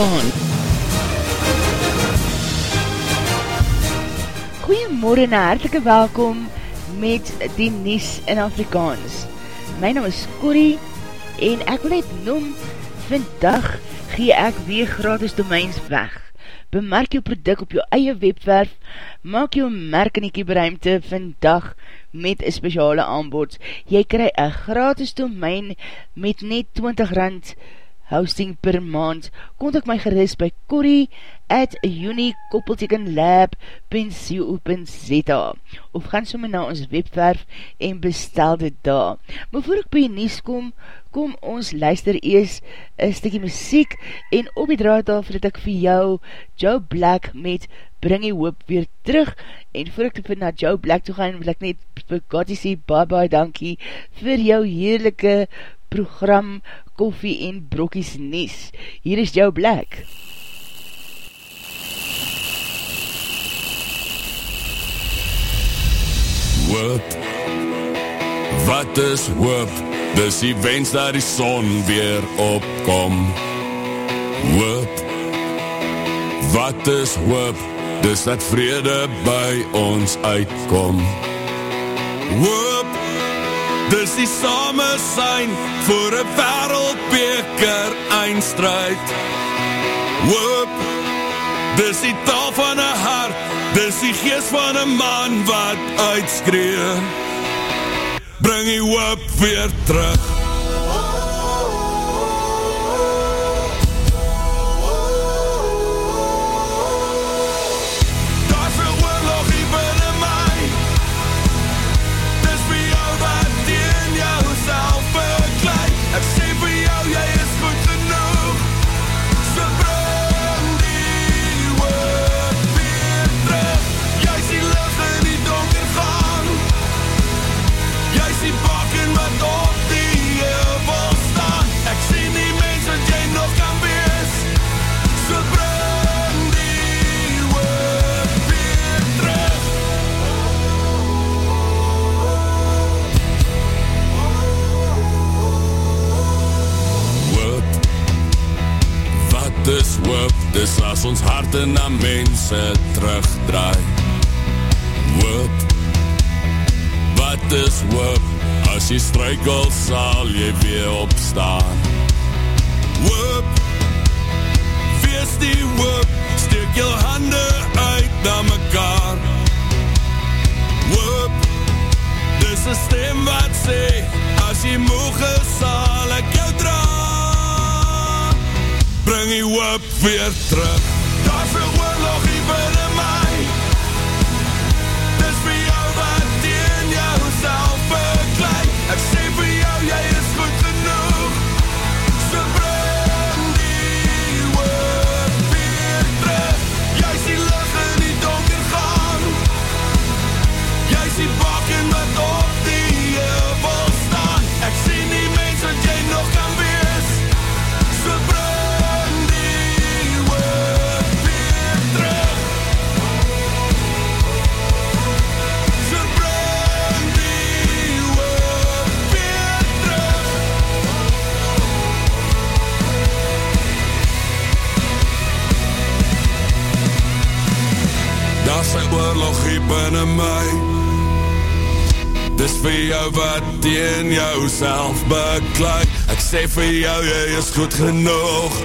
Afrikaan. Goeiemorgen en hartelike welkom met die Nies in Afrikaans. My naam is Corrie en ek wil net noem, vandag gee ek weer gratis domeins weg. Bemerk jou product op jou eie webwerf, maak jou merk in die kieberuimte vandag met een speciale aanbod. Jy krij een gratis domein met net 20 rand hosting per maand. Contact my gerust by Corrie at unikoppeltekenlab.co.za of gaan somme na ons webwerf en bestel dit daar. Maar voor ek by nies kom, kom ons luister ees een stikkie muziek en op die draadtafel het ek vir jou Joe Black met Bring die Hoop weer terug en voor ek na Joe Black toe gaan wil ek net vir God sê bye bye dankie vir jou heerlijke program Koffie en Brokkies Nies. Hier is Joe Black. Hoop Wat is hoop? Dis die wens dat die son weer opkom Hoop Wat is hoop? Dis dat vrede by ons uitkom Hoop die same sein Voor een wereldbeker eindstrijd. Hoop Dis die taal van een hart Dis die geest van een man wat uitskree. Bring die hoop weer terug as ons harte na mense terugdraai. Hoop. Wat is hoop? As jy struikel sal jy weer opstaan. Hoop. Wees die hoop. Steek jou hande uit na mekaar. Hoop. Dis een stem wat sê As jy moeg is sal ek jou draai bring die hoop weer terug. Daar is een oorlog hier binnen my. Dis vir jou wat teen jou self bekleid Ek sê vir jou, jy is goed genoeg. So bring die hoop weer terug. Jy is die licht in die donker gaan Jy is die bakken wat op binne my. Dis vir jou wat teen jouself beklei. Ek sê vir jou jy is goed genoeg.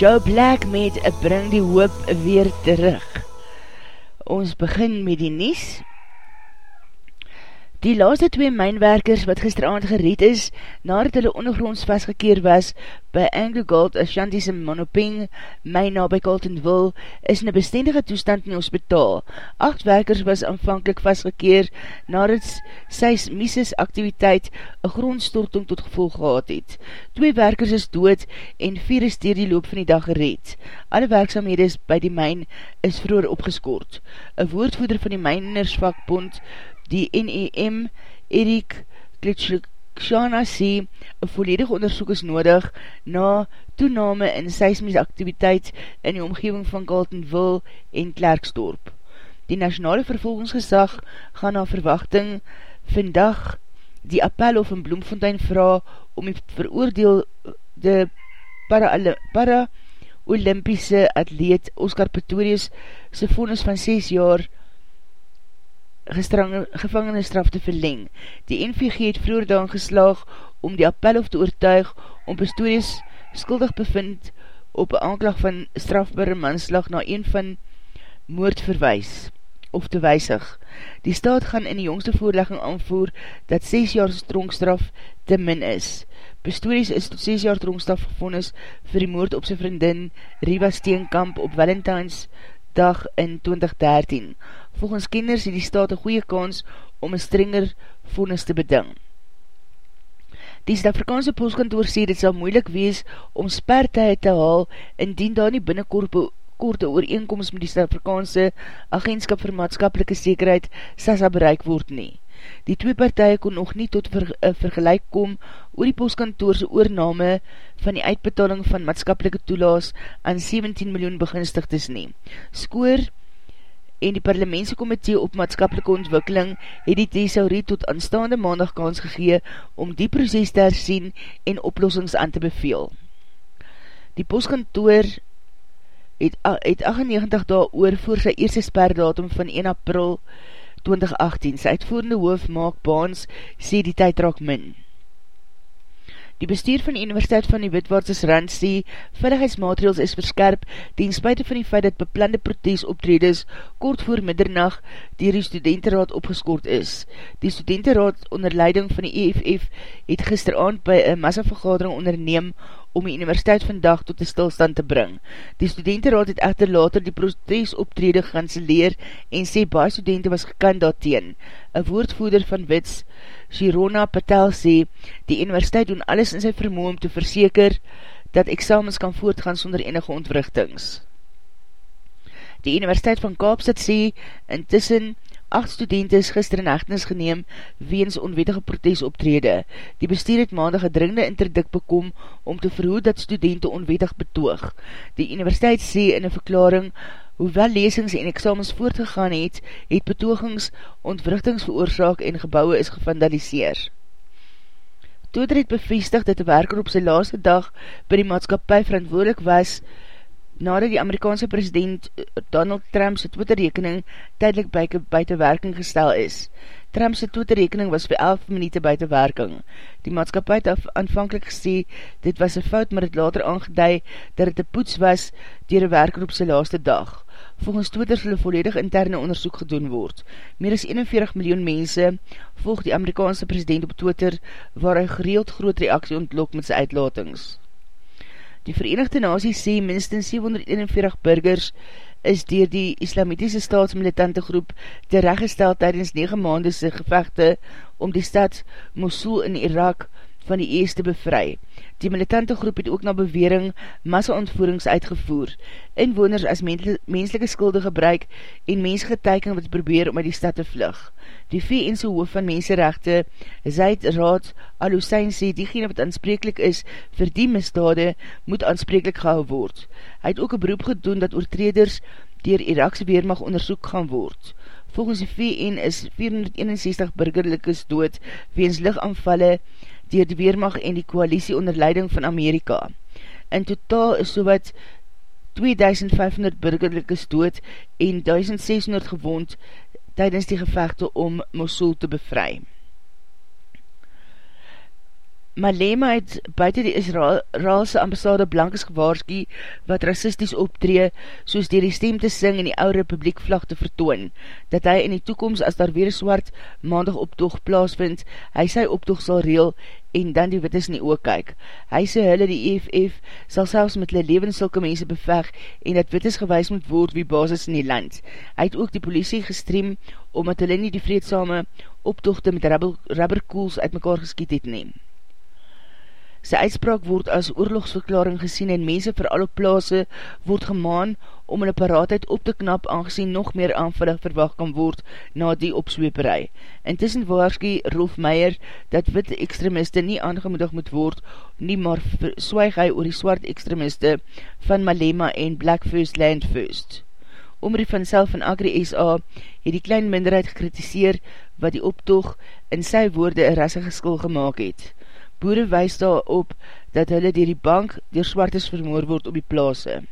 Joe Black met Bring die Hoop weer terug. Ons begin met die nies. Die laaste twee mijnwerkers wat gisteravond gereed is, nadat hulle ondergronds vastgekeer was by Anglo Gold Ashanti's Monoping, mijn na by Carltonville, is in een bestendige toestand in die hospitaal. Acht werkers was aanvankelijk vastgekeer nadat seismises activiteit een grondstorting tot gevolg gehad het. Twee werkers is dood en vier is dier die loop van die dag gereed. Alle werkzaamhede by die mijn is vroeger opgeskoord. Een woordvoeder van die mijnersvakbond Die NEM, Erik Klitschana sê, een volledige onderzoek is nodig na toename in seismische activiteit in die omgeving van Galtenville en Klerksdorp. Die nationale vervolgingsgesag gaan na verwachting vandag die appel of in Bloemfontein vraag om die veroordeelde para-olympiese para atleet Oscar Pretorius sy vonus van 6 jaar gevangenisstraf te verleng. Die NVG het vroeger daan geslaag om die appel of te oortuig om Pistorius skuldig bevind op een aanklag van strafbare manslag na een van moord verwijs of te wijsig. Die staat gaan in die jongste voorlegging aanvoer dat 6 jaar stronkstraf te min is. Pistorius is tot 6 jaar stronkstraf gevonnis vir die moord op sy vriendin Riva Steenkamp op Valentines dag in 2013. Volgens kenners het die staat een goeie kans om een strenger vonnis te beding. Die Suid-Afrikaanse postkantoor sê dit sal moeilik wees om spertuie te haal indien daar nie binnenkorte ooreenkomst met die Suid-Afrikaanse agentskap vir maatskapelike zekerheid SASA bereik word nie. Die twee partije kon nog nie tot ver, uh, vergelijk kom oor die postkantoorse oorname van die uitbetaling van maatskapelike toelaas aan 17 miljoen beginstigdes nie. Skoor en die parlementse komitee op maatskapelike ontwikkeling het die thesaurie tot aanstaande maandag kans gegee om die proces te herzien en oplossings aan te beveel. Die postkantoor het, het 98 dae oor voor sy eerste sperdatum van 1 april 2018. Sy uitvoerende hoof Mark Baans sê die tyd raak min. Die bestuur van die Universiteit van die Witwaartses Rand sê, veiligheidsmaatregels is verskerp ten spuite van die feit dat beplande protes optredes kort voor middernacht dier die studentenraad opgeskoord is. Die studentenraad onder leiding van die EFF het gisteravond by een massavergadering onderneem om die universiteit vandag tot die stilstand te bring. Die studentenraad het echter later die protes optrede ganseleer en sê baie studenten was gekend daarteen. Een woordvoeder van Wits, Shirona Patel sê, die universiteit doen alles in sy vermoe om te verseker dat examens kan voortgaan sonder enige ontwrichtings. Die Universiteit van Kaapstad sê, intussen Acht studenten is gister in echtenis geneem weens onwetige protes optrede. Die bestuur het maandag een dringende interdikt bekom om te verhoed dat studenten onwetig betoog. Die universiteit sê in een verklaring, hoewel lesings en examens voortgegaan het, het betogings, ontwrichtings veroorzaak en gebouwe is gevandaliseer. Toeder het bevestig dat die werker op sy laaste dag by die maatskapie verantwoordelik was nadat die Amerikaanse president eh, Donald Trump sy Twitter-rekening tydelik buiten werking gestel is. Trump sy Twitter-rekening was vir 11 minuute buiten werking. Die maatskapie het aanvankelijk gesê, dit was een fout, maar het later aangeduid dat het een poets was dier een werker op sy laaste dag. Volgens Twitter sal een volledig interne onderzoek gedoen word. Meer as 41 miljoen mense volg die Amerikaanse president op Twitter, waar hy gereeld groot reaksie ontlok met sy uitlatings. Die Verenigde Naties sê minstens 741 burgers is dier die islamitiese staatsmilitante groep terechtgestel tydens 9 maandese gevechte om die stad Mosul in Irak van die ees te bevry. Die militante groep het ook na bewering massa-ontvoerings uitgevoer, inwoners as menselike skulde gebruik en mensgeteiking wat probeer om uit die stad te vlug. Die VN'se hoof van menserechte, Zaid Raad Al-Hussein sê, diegene wat aanspreeklik is vir die misdade, moet aanspreeklik gehou word. Hy het ook een beroep gedoen dat oortreders dier Irakse weermag onderzoek gaan word. Volgens die VN is 461 burgerlikes dood weens lichaanvalle dier die Weermacht en die koalisie onder leiding van Amerika. In totaal is so wat 2500 burgerlikes dood en 1600 gewond tydens die gevechte om Mosul te bevry. Malema het buiten die Israelse ambassade blankes gewaarski wat racisties optree soos dier die stem te sing en die oude republiek vlag te vertoon, dat hy in die toekomst as daar weer swart maandag optoog plaasvind, hy sy optoog sal reel en dan die wittes nie ook kyk. Hy sê hulle die EFF sal selfs met hulle levens sulke mense beveg en dat wittes gewys moet word wie basis in die land. Hy het ook die politie gestream omdat hulle nie die vreedsame optoogte met rubberkoels uit mekaar geskiet het neem. Sy uitspraak word as oorlogsverklaring gesien en mense vir alle plaase word gemaan om hulle paraatheid op te knap aangezien nog meer aanvallig verwacht kan word na die opsweeperij. Intussen waarski Rolf Meijer dat wit extremiste nie aangemoedig moet word, nie maar swaig hy oor die swart extremiste van Malema en Black First Land First. Omrie van self van Agri SA het die klein minderheid gekritiseer wat die optoog in sy woorde een rassige skil gemaakt het. Boere wees daar op dat hulle dier die bank dier swartes vermoor word op die plaase.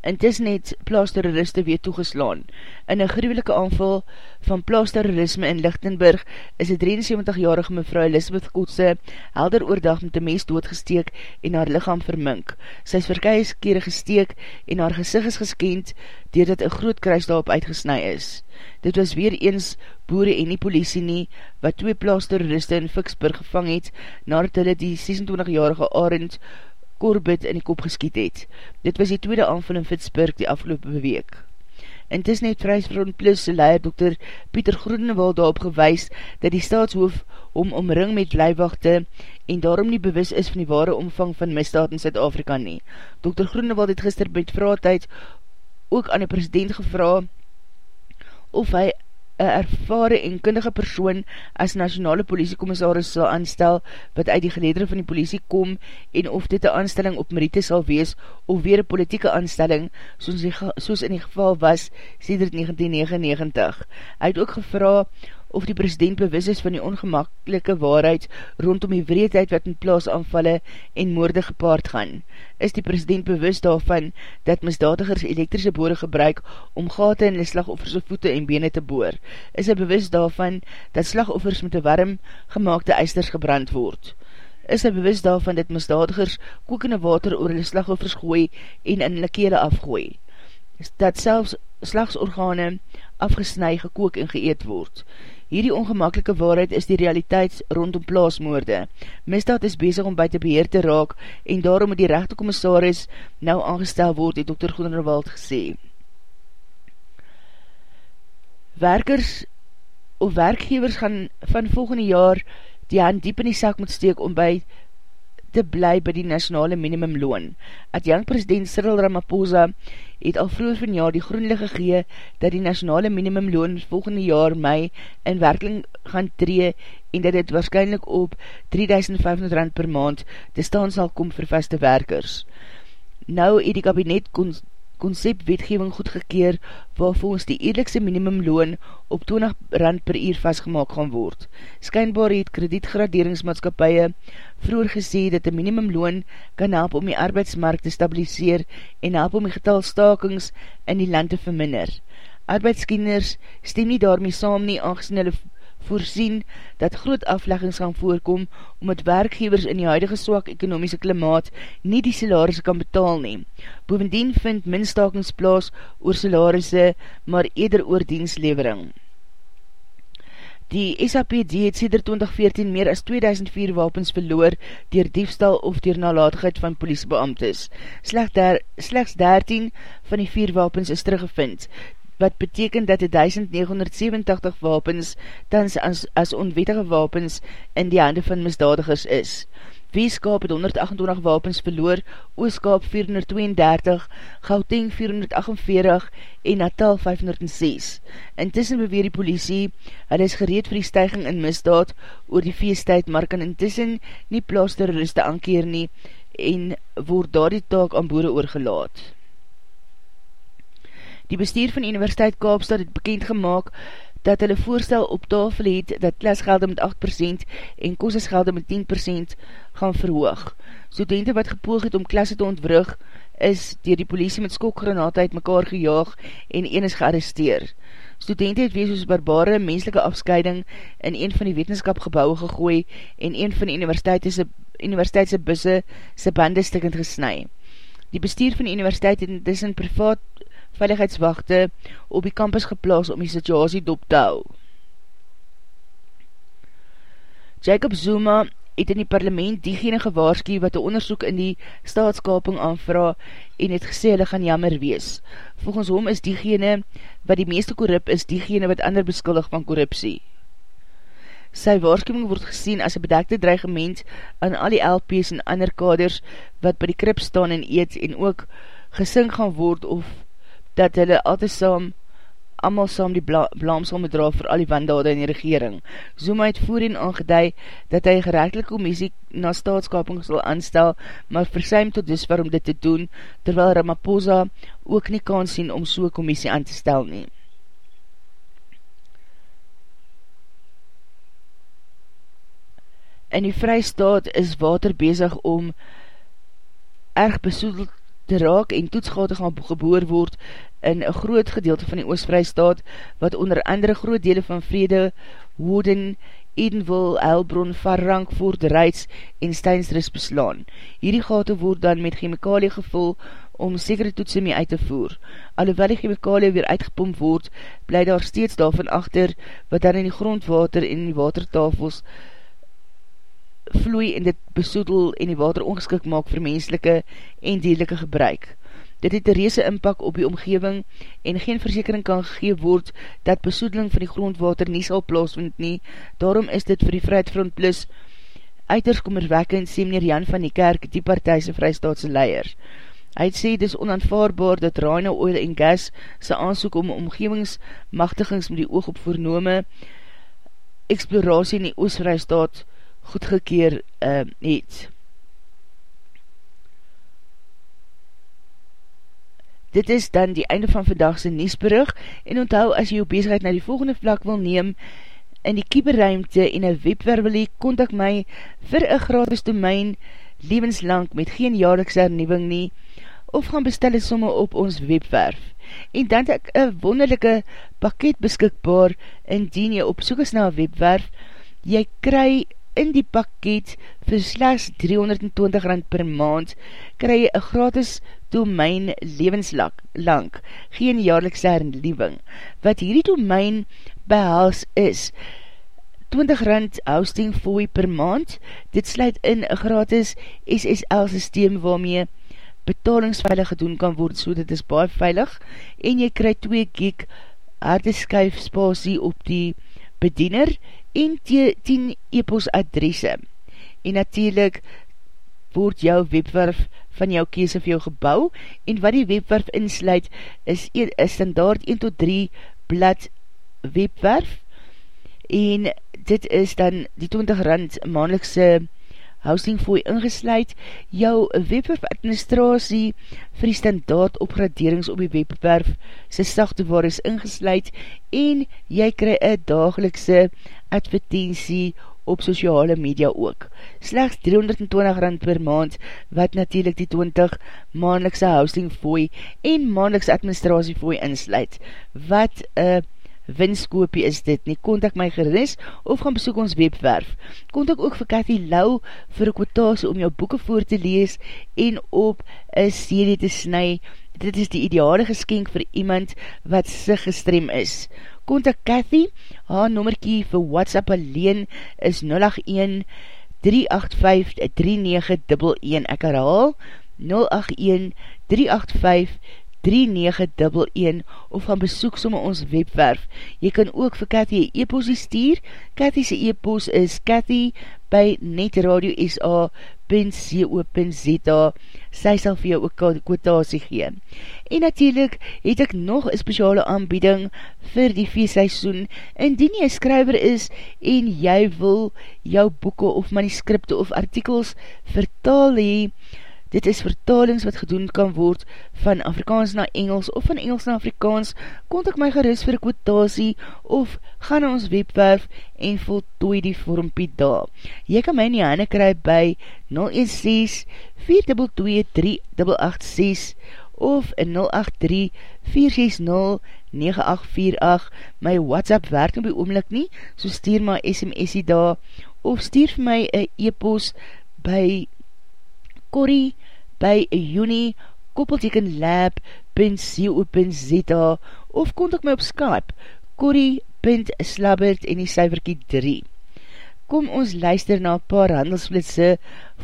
Intussen het plaasterroriste weer toegeslaan. In een gruwelike aanval van plaasterrorisme in Lichtenburg is een 73-jarige mevrou Elisabeth Kotse helder oordag met die mes doodgesteek en haar lichaam vermink. Sy is verkeis kere gesteek en haar gezicht is geskend doordat een groot kruis daarop uitgesnui is. Dit was weer eens boere en nie politie nie, wat twee plaasterroriste in Fiksburg gevang het, nadat hulle die 26-jarige Arend Corbett in die kop geskiet het. Dit was die tweede aanval in Fitzburg die afgelopen week. Intussen het Vrijsfront Plus se leier Dr. Pieter Groenewald daarop gewys dat die staatshoof om omring met leiwachte en daarom nie bewus is van die ware omvang van misdaad in Zuid-Afrika nie. Dr. Groenewald het gister met vraagtijd ook aan die president gevra of hy een ervare en kundige persoon as nationale politiekommissaris sal aanstel wat uit die geledere van die politie kom en of dit een aanstelling op Merite sal wees of weer een politieke aanstelling soos, die, soos in die geval was sedert 1999. Hy het ook gevra of die president bewus is van die ongemakkelijke waarheid rondom die wreedheid wat in plaas aanvalle en moorde gepaard gaan. Is die president bewus daarvan dat misdadigers elektrische boore gebruik om gate in die slagoffers voete en bene te boor? Is hy bewus daarvan dat slagoffers met die warm gemaakte eisters gebrand word? Is hy bewus daarvan dat misdadigers kokende water oor die slagoffers gooi en in die kele afgooi? Dat selfs slagsorgane afgesnui, gekook en geëet word. Hierdie ongemaklike waarheid is die realiteit rondom plaasmoorde. Misdaad is bezig om buiten beheer te raak en daarom moet die rechte commissaris nou aangestel word, het Dr. Goederwald gesê. Werkers of werkgevers gaan van volgende jaar die hand diep in die sak moet steek om by te bly by die nationale minimumloon. Adjang president Cyril Ramaphosa het al vroeger van jaar die groenlige gegee dat die nationale minimumloon volgende jaar mei in werking gaan tree en dat dit waarschijnlijk op 3500 rand per maand te staan sal kom vir vaste werkers. Nou het die kabinet concept wetgeving goedgekeer waar volgens die eerlikse minimumloon op 20 rand per uur vastgemaak gaan word. Skynbaar het kredietgraderingsmaatskapie vroeger gesê dat die minimumloon kan help om die arbeidsmarkt te stabiliseer en help om die getal stakings in die land te verminder. Arbeidskieners stem nie daarmee saam nie aangezien hulle voorsien dat groot afleggings gaan voorkom omdat werkgevers in die huidige swak ekonomiese klimaat nie die salarisse kan betaal neem. Bovendien vind minstakings plaas oor salarisse maar eder oor dienslevering. Die SAPD het sêder 2014 meer as 2004 wapens verloor dier diefstal of dier nalatigheid van poliesbeamtes. Slechts, der, slechts 13 van die vier wapens is teruggevind wat beteken dat die 1987 wapens tans as, as onwettige wapens in die hande van misdadigers is. Weeskap het 128 wapens verloor, Ooskap 432, Gauteng 448 en Natal 506. Intussen beweer die politie, hy is gereed vir die stijging in misdaad oor die feestheid, maar kan intussen nie plaas terroriste aankeer nie en word daar die taak aan boere oorgelaat. Die bestuur van die Universiteit Kaapstad het bekend gemaakt dat hulle voorstel op tafel het dat klasgelde met 8% en kostesgelde met 10% gaan verhoog. Studenten wat gepoog het om klasse te ontwrug is dier die politie met skokgranate uit mekaar gejaag en een is gearresteer. Studenten het wees soos barbare menselike afscheiding in een van die wetenskapgebouwe gegooi en een van die universiteitse busse sy bande stikkend gesnui. Die bestuur van die universiteit het in privaat veiligheidswachte op die campus geplaas om die situasie dop te hou. Jacob Zuma het in die parlement diegene gewaarskie wat die onderzoek in die staatskaping aanvra en het gesê hulle gaan jammer wees. Volgens hom is diegene wat die meeste korrup is diegene wat ander beskuldig van korruptie. Sy waarschuwing word gesien as een bedekte dreigement aan al die LP's en ander kaders wat by die krip staan en eet en ook gesing gaan word of dat hulle altijd saam amal saam die bla blaam sal medra vir al die wandade in die regering. Zuma het voorheen aangeduid dat hy gerechtelik commissie na staatskaping sal aanstel, maar versuim tot dis waarom dit te doen, terwyl Ramaphosa ook nie kan sien om so'n commissie aan te stel nie. In die vrystaat is water bezig om erg besoedeld te raak en toetsgate gaan geboor word in een groot gedeelte van die Oostvrijstaat, wat onder andere groot dele van Vrede, Woden, Edenville, Heilbron, Varrank, Voort, Rijts en Steinsris beslaan. Hierdie gate word dan met chemikalie gevul om sekere toetsen mee uit te voer. Alhoewel die chemikalie weer uitgepomp word, bly daar steeds daarvan achter, wat dan in die grondwater en die watertafels vloei en dit besoedel en die water ongeskik maak vir menselike en dierlijke gebruik. Dit het een reese inpak op die omgeving en geen versekering kan gegeef word dat besoedeling van die grondwater nie sal plaasvind nie. Daarom is dit vir die Vrijheidfront Plus uiters kommerwekkend, sê meneer Jan van die Kerk, die partijse vrystaatse leier. Hy het sê, dit is onaanvaarbaar dat Rhino Oil en Gas sy aansoek om omgevingsmachtigings met die oog op voornome exploratie in die Oostvrijstaat goedgekeer uh, het. Dit is dan die einde van vandagse Niesbrug en onthou as jy jou bezigheid na die volgende vlak wil neem in die kieberruimte en een webwerwelie, kontak my vir een gratis domein levenslang met geen jaarlikse hernieuwing nie of gaan bestel die somme op ons webwerf. En dan het ek een wonderlijke pakket beskikbaar indien jy op soek is na webwerf, jy kry in die pakket vir slechts 320 rand per maand kry jy een gratis domein levenslang, geen jaarlikse hernieuwing. Wat hierdie domein behels is 20 rand hosting fooi per maand, dit sluit in een gratis SSL systeem waarmee betalingsveilig gedoen kan word, so dit is baie veilig, en jy kry 2 gig harde skuif spasie op die bediener, en 10 e-post adresse. En natuurlijk word jou webwerf van jou kese vir jou gebouw en wat die webwerf insluit is een standaard 1 tot 3 blad webwerf en dit is dan die 20 rand maandelikse hosting fooi ingesluit, jou webwerf administratie vir die standaard opgraderings op die webwerf sy sachtewar is ingesluit en jy kry een dagelikse advertentie op sociale media ook. Slechts 320 rand per maand, wat natuurlijk die 20 maandelikse hosting fooi en maandelikse administratie fooi insluit. Wat een winskoopie is dit nie. Contact my geris of gaan besoek ons webwerf. Contact ook vir Cathy Lau vir een kwotasie om jou boeken voor te lees en op een serie te snu. Dit is die ideale geskenk vir iemand wat sig gestrem is. Contact Cathy, haar nommerkie vir WhatsApp alleen is 081 385 3911 ek herhaal 081 385 3911 of gaan besoek somme ons webwerf. Jy kan ook vir Cathy een e-posie stuur. Cathy se e-pos is cathy by netradiosa.co.za Sy sal vir jou ook kwotasie gee. En natuurlijk het ek nog een speciale aanbieding vir die feestseisoen. Indien jy skryver is en jy wil jou boeken of manuscripte of artikels vertaal hee, Dit is vertalings wat gedoen kan word van Afrikaans na Engels of van Engels na Afrikaans. Kontak my gerust vir kwotasie of ga na ons webwerf en voltooi die vormpie daar. Jy kan my in die hande kry by 016 422 of 083 460 9848 My WhatsApp werk op die oomlik nie, so stuur my SMS-ie daar of stuur vir my een e-post by corrie by juni koppelteken lab.co.za of kontak my op Skype corrie.slabbert en die syverkie 3. Kom ons luister na paar handelsflitse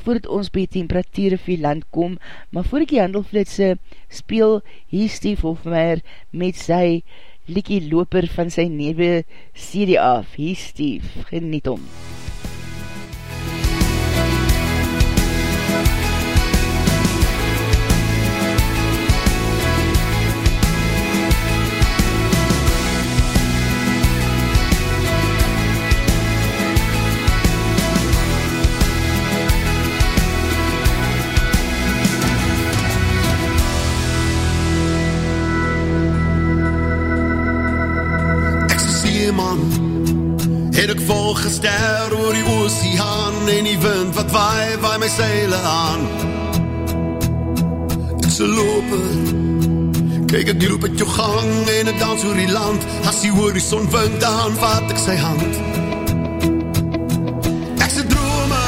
voordat ons by temperatuur vir land kom, maar voordat die handelsflitse speel hier Steve Hofmeyer met sy liekie loper van sy newe CD af. Hier Steve, geniet om. Ster oor die oceaan en die wind wat waai, waai my seile aan. Ek se loper, kyk ek loop het jou gang en ek dans oor die land, as die horizon wind, dan vat ek sy hand. Ek se drome,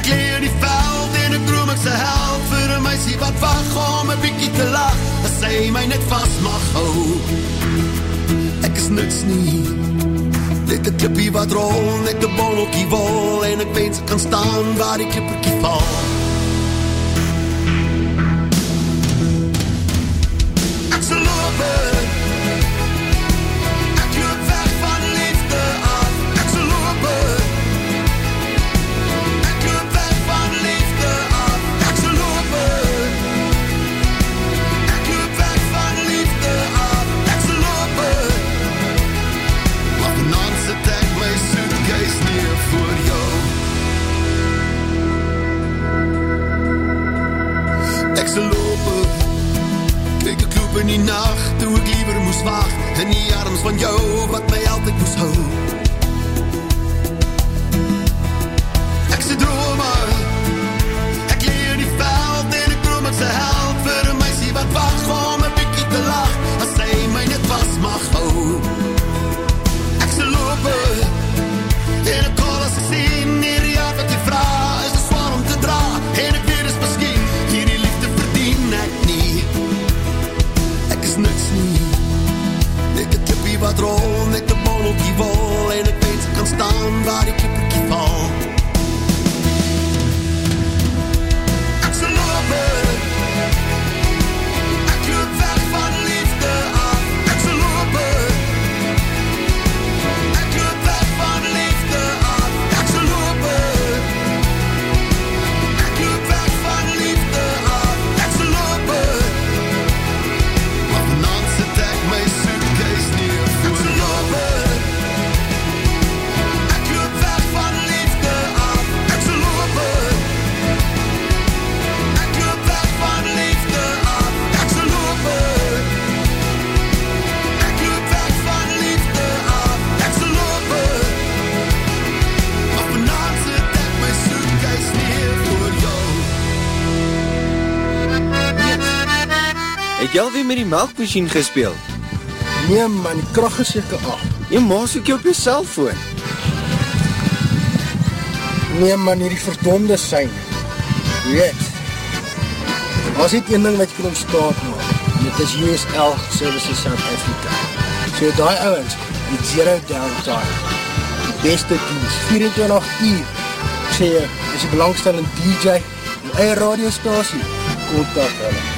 ek leer die veld en ek droom ek se held vir een meisie wat wacht om een bykie te lach, as sy my net vast mag hou. Ek is niks nie, Net een klippie wat rol, net een bolletjie wol En ek wens ek kan staan waar die klipperkie val wacht, in die arms van jou, wat my altyd moes hou. Met die melkmachine gespeeld? Nee man, die kracht is jyke af. Jy maas ook jy op jy cellfoon. Nee man, hier die verdonde sein. Weet, as het een ding wat jy kan ontstaan maak, en het is USL Services South Africa. So die ouwens, die zero downtime, die beste dienst, 24 uur, ek sê jy, is die belangstellende DJ, die eie radiostasie, kontak hulle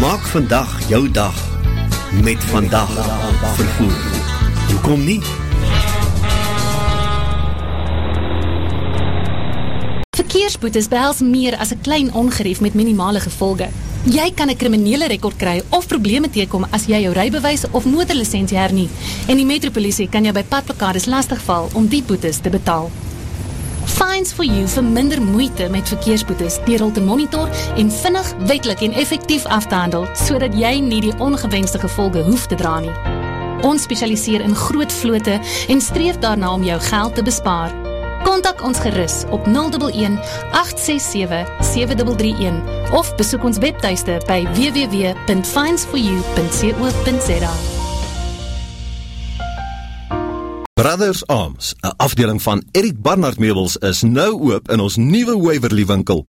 Maak vandag jou dag met vandag vervoer. Hoekom nie? Verkeersboetes behels meer as 'n klein ongerief met minimale gevolge. Jy kan 'n kriminele rekord kry of probleme teekom as jy jou rybewys of motorlisensie hernie. En die metropolisie kan jou by padplekades lastigval om die boetes te betaal. Fines for you vir minder moeite met verkeersboetes deur hul te monitor en vinnig, wettelik en effektief af te handel sodat jy nie die ongewenste gevolge hoef te dra nie. Ons spesialiseer in groot vlote en streef daarna om jou geld te bespaar. Kontak ons gerus op 011 867 7331 of besoek ons webtuiste by www.finds4u.co.za. Brothers Arms, 'n afdeling van Erik Barnard Meubels is nou oop in ons nuwe Waverly winkel.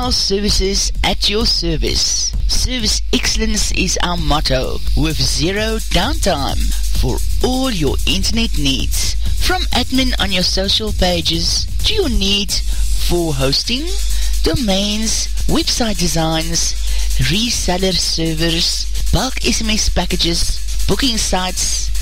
Our services at your service. Service excellence is our motto with zero downtime for all your internet needs. From admin on your social pages to your need for hosting, domains, website designs, reseller servers, bulk SMS packages, booking sites,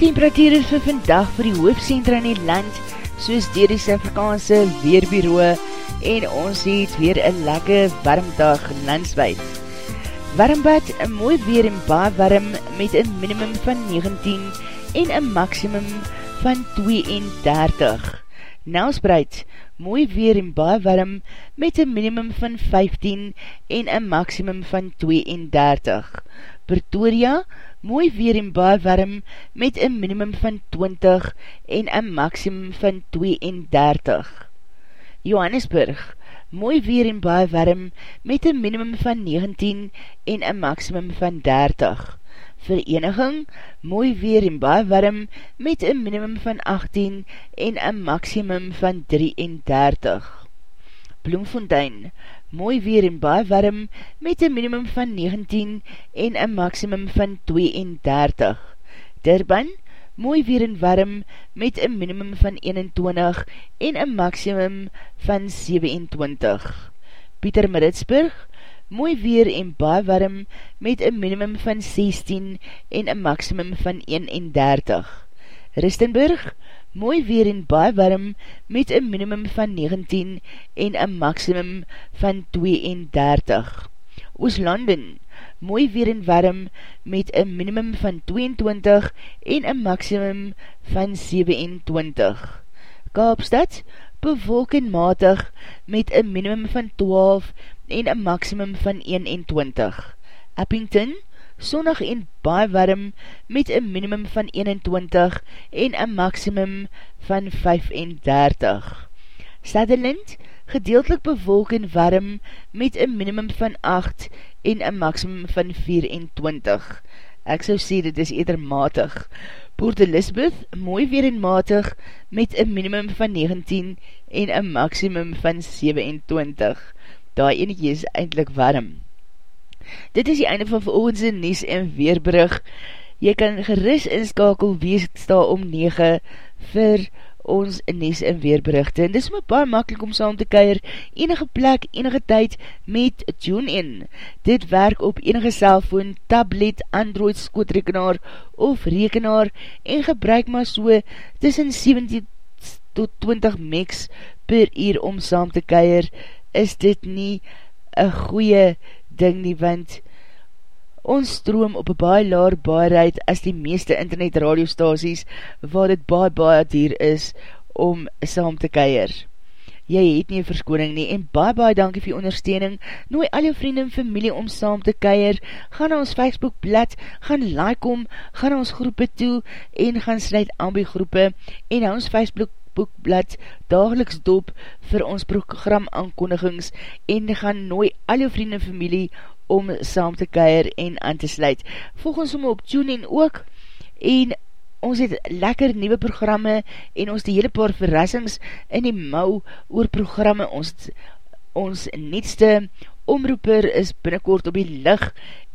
Temperatuur is vir vandag vir die hoofdcentra in die land, soos dier die Suid-Afrikaanse Weerbureau, en ons het weer een lekker warmdag landswijd. Warmbad, een mooi weer en baar warm met een minimum van 19 en een maximum van 32. Nelsbreid, mooi weer en baar warm met een minimum van 15 en een maximum van 32. Pretoria, mooi weer en baie warm met een minimum van 20 en een maximum van 32. Johannesburg, mooi weer en baie warm met een minimum van 19 en een maximum van 30. Vereniging, mooi weer en baie warm met een minimum van 18 en een maximum van 33. Bloemfontein, mooi weer en baie warm met een minimum van 19 en een maximum van 32. Durban, mooi weer en warm met een minimum van 21 en een maximum van 27. Pieter Maritsburg, mooi weer en baie warm met een minimum van 16 en een maximum van 31. Ristenburg, mooi weer en baie warm met een minimum van 19 en een maximum van 32. Ooslanden, mooi weer en warm met een minimum van 22 en een maximum van 27. Kaapstad, bewolk en matig met een minimum van 12 en een maximum van 21. Eppington, sonnig en baie warm met een minimum van 21 en een maximum van 35. Sutherland, gedeeltelik bewolk en warm met een minimum van 8 en een maximum van 24. Ek sou sê dit is eerder matig. Port Elizabeth, mooi weer en matig met een minimum van 19 en een maximum van 27. Daai enige is eindelijk warm. Dit is die einde van veroogendse Nies en Weerbrug. Jy kan geris inskakel wees sta om 9 vir ons Nies en Weerberichte. En dis my baie makkelijk om saam te keir enige plek, enige tyd met TuneIn. Dit werk op enige cellfoon, tablet, android, skootrekenaar of rekenaar en gebruik maar so tussen 17 tot 20 megs per uur om saam te keir. Is dit nie een goeie ding nie, want ons stroom op baie laar baarheid as die meeste internet radiostasies waar dit baie baie dier is om saam te keier. Jy het nie verskoning nie en baie baie dankie vir die ondersteuning. Nooi al jou vrienden en familie om saam te keier. Ga na ons Facebook blad, gaan like om, ga na ons groepe toe en gaan sluit aan by groepe en na ons Facebook boekblad dageliks dop vir ons program aankondigings en gaan nooi al jou vrienden en familie om saam te keir en aan te sluit. Volg ons om op TuneIn ook en ons het lekker nieuwe programme en ons die hele paar verrassings in die mou oor programme. Ons, ons netste omroeper is binnenkort op die lig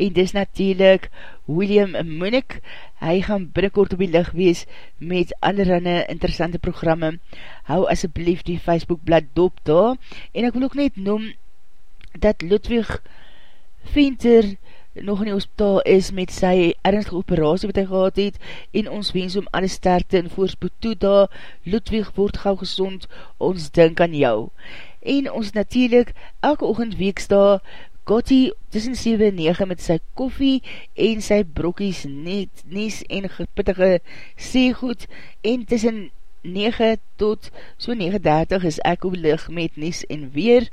en dis natuurlijk William Munich. Hy gaan binnenkort op die lig wees met allerhande interessante programme. Hou asjeblief die Facebookblad dop daar en ek wil ook net noem dat Ludwig Venter nog in die hospitaal is met sy ernstige operatie wat hy gehad het en ons wens om alle sterkte en voorspoed toe daar, Ludwig word gauw gezond, ons dink aan jou. En ons natuurlijk elke oogend weeksta Gotti tussen 7 en 9 met sy koffie en sy brokkies net, nies en gepittige seegoed en tussen 9 tot so 9.30 is ek op lig met nies en weer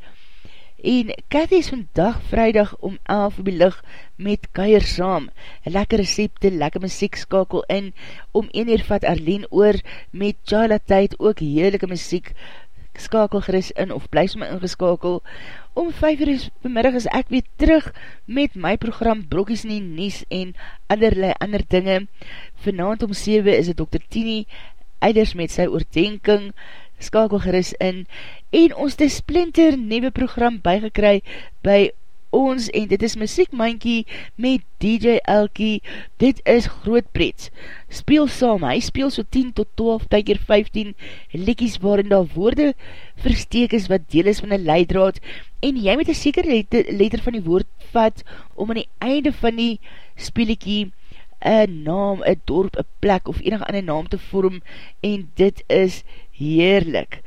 en Cathy is vandag vrijdag om 11 op die lig met Keier saam. Lekker recepte, lekker muziek skakel in. Om 1 uur vat Arlene oor met Chala tyd ook heerlijke muziek skakel geris in of blijf my ingeskakel. Om 5 uur vanmiddag is ek weer terug met my program Brokies in die Nies en allerlei ander dinge. Vanavond om 7 is het Dr. Tini eiders met sy oordenking skakel geris in en ons die Splinter nieuwe program bygekry by ons en dit is Muziek Mankie met DJ Elkie, dit is groot pret. Speel saam, hy speel so 10 tot 12, ty keer 15 lekkies waarin daar woorde versteek is wat deel is van een leidraad. En jy met een seker letter, van die woord vat om aan die einde van die speeliekie een naam, een dorp, een plek of enig ander naam te vorm. En dit is heerlik.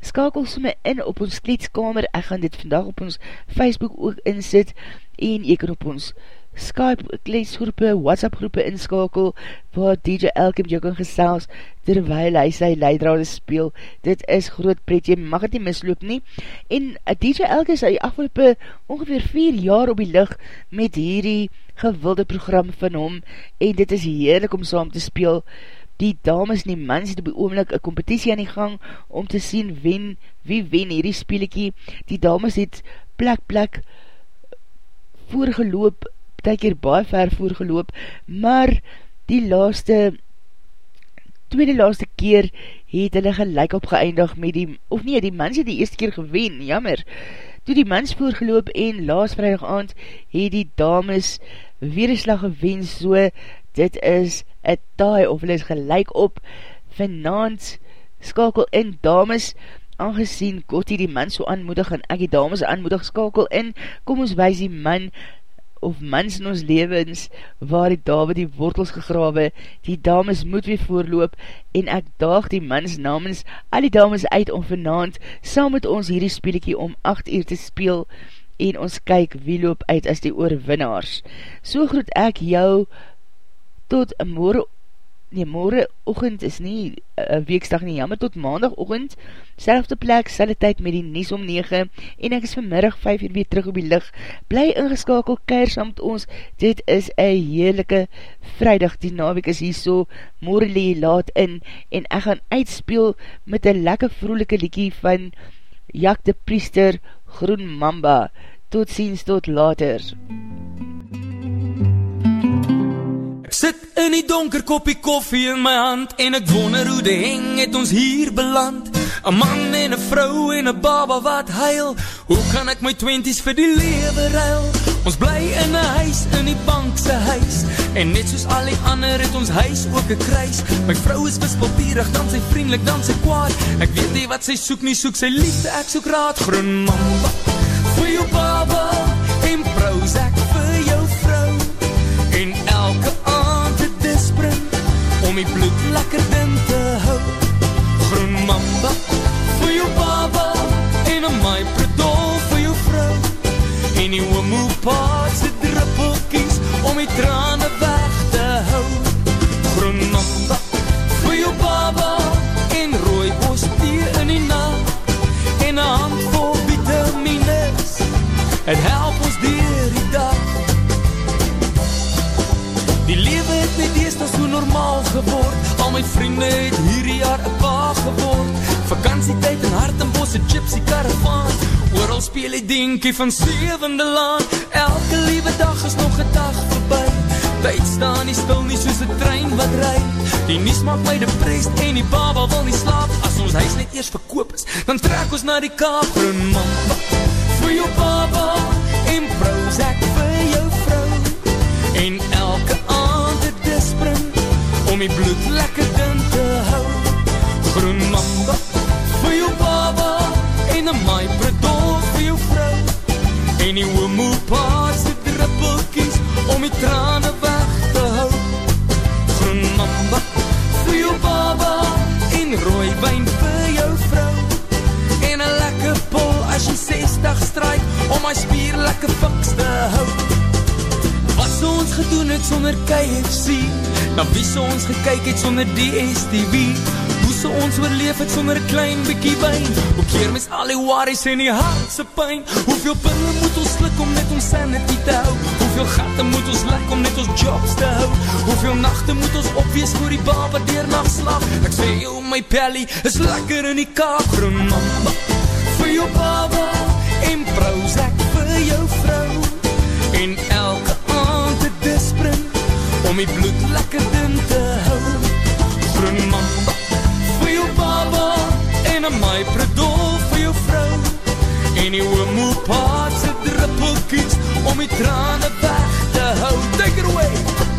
Skakel somme in op ons kleedskamer, ek gaan dit vandag op ons Facebook ook insit en jy kan op ons Skype kleedsgroepe, WhatsApp groepe inskakel waar DJ Elke met jou kan gesels terwijl hy sy leidrade speel. Dit is groot pret, jy mag het nie misloop nie. En eh, DJ Elke is hy afgelopen ongeveer 4 jaar op die licht met hierdie gewilde program van hom en dit is heerlik om saam te speel die dames en die mans het op die oomlik een competitie aan die gang om te sien wen, wie wen hierdie speelikie. Die dames het plek plek voorgeloop, betek hier baie ver voorgeloop, maar die laaste tweede laaste keer het hulle gelijk opgeëindig met die, of nie, die mans het die eerste keer gewen, jammer. Toe die mans voorgeloop en laas vrijdag aand het die dames weer een slag gewen, so dit is een taai of hulle is gelijk op vanavond skakel in dames aangezien God die man so aanmoedig en ek die dames aanmoedig skakel in kom ons wees die man of mans in ons levens waar die David die wortels gegrawe die dames moet weer voorloop en ek daag die mans namens al die dames uit om vanavond saam met ons hierdie speelikie om 8 uur te speel en ons kyk wie loop uit as die oorwinnaars. So groet ek jou tot morgen nee, morgen ochend is nie uh, weeksdag nie, jammer tot maandag ochend, selfde plek, selfde tyd met die nies om 9, en ek is vanmiddag 5 uur weer terug op die licht, bly ingeskakel, keir saam met ons, dit is een heerlijke vrijdag, die naweek is hier so, morgen lee laat in, en ek gaan uitspeel met een lekker vroelike liekie van Jak de Priester, Groen Mamba, tot ziens, tot later. Sit in die donker koppie koffie in my hand. En ek wonder hoe die heng het ons hier beland. Een man en een vrou en een baba wat huil. Hoe kan ek my twenties vir die lewe ruil? Ons bly in een huis, in die bankse huis. En net soos al die ander het ons huis ook een kruis. My vrou is wispelpierig, dan sy vriendelik, dan sy kwaad. Ek weet nie wat sy soek nie, soek sy liefde, ek soek raad. Groen mamba, vir jou baba die bloed lekker din te hou. Groen mamba vir jou baba en een my predol vir jou vrou. En die homopaadse druppelkies om die trane geword. Al my vriende het hierdie jaar een pa geword. Vakantietijd in hart en bos, een gypsy caravan Ooral speel die dinkie van zevende land Elke liewe dag is nog een dag voorbij Tijd staan nie stil nie soos een trein wat rijd Die nies maak my depressed en die baba wil nie slaap. As ons huis net eers verkoop is, dan trek ons na die kaap. Groen mamba, vir jou baba En prozac vir jou vrou. En elke aand het dispring Om die bloed lekker din te hou. Groen mamba vir jou baba En een my predol vir jou vrou. En die homopaadse druppelkies Om die trane weg te hou. Groen mamba vir jou baba En rooi wijn vir jou vrou. En een lekker pol as jy 60 strijk Om my spier lekker fiks te hou So ons gedoen het sonder KFC Na wie so ons gekyk het sonder DSTV Hoe so ons oorleef het sonder klein bykie wijn Hoe keer mis al die worries en die hartse pijn Hoeveel pille moet ons slik om net ons sanity te hou? Hoeveel gaten moet ons lek om net ons jobs te hou? Hoeveel nachte moet ons opwees voor die baba dier nacht slaap? Ek sê jou my pelly is lekker in die kaap. Groen mamba vir jou baba En prozac My predol vir jou vrou En die homopaadse druppelkies Om die trane weg te hou Take it away!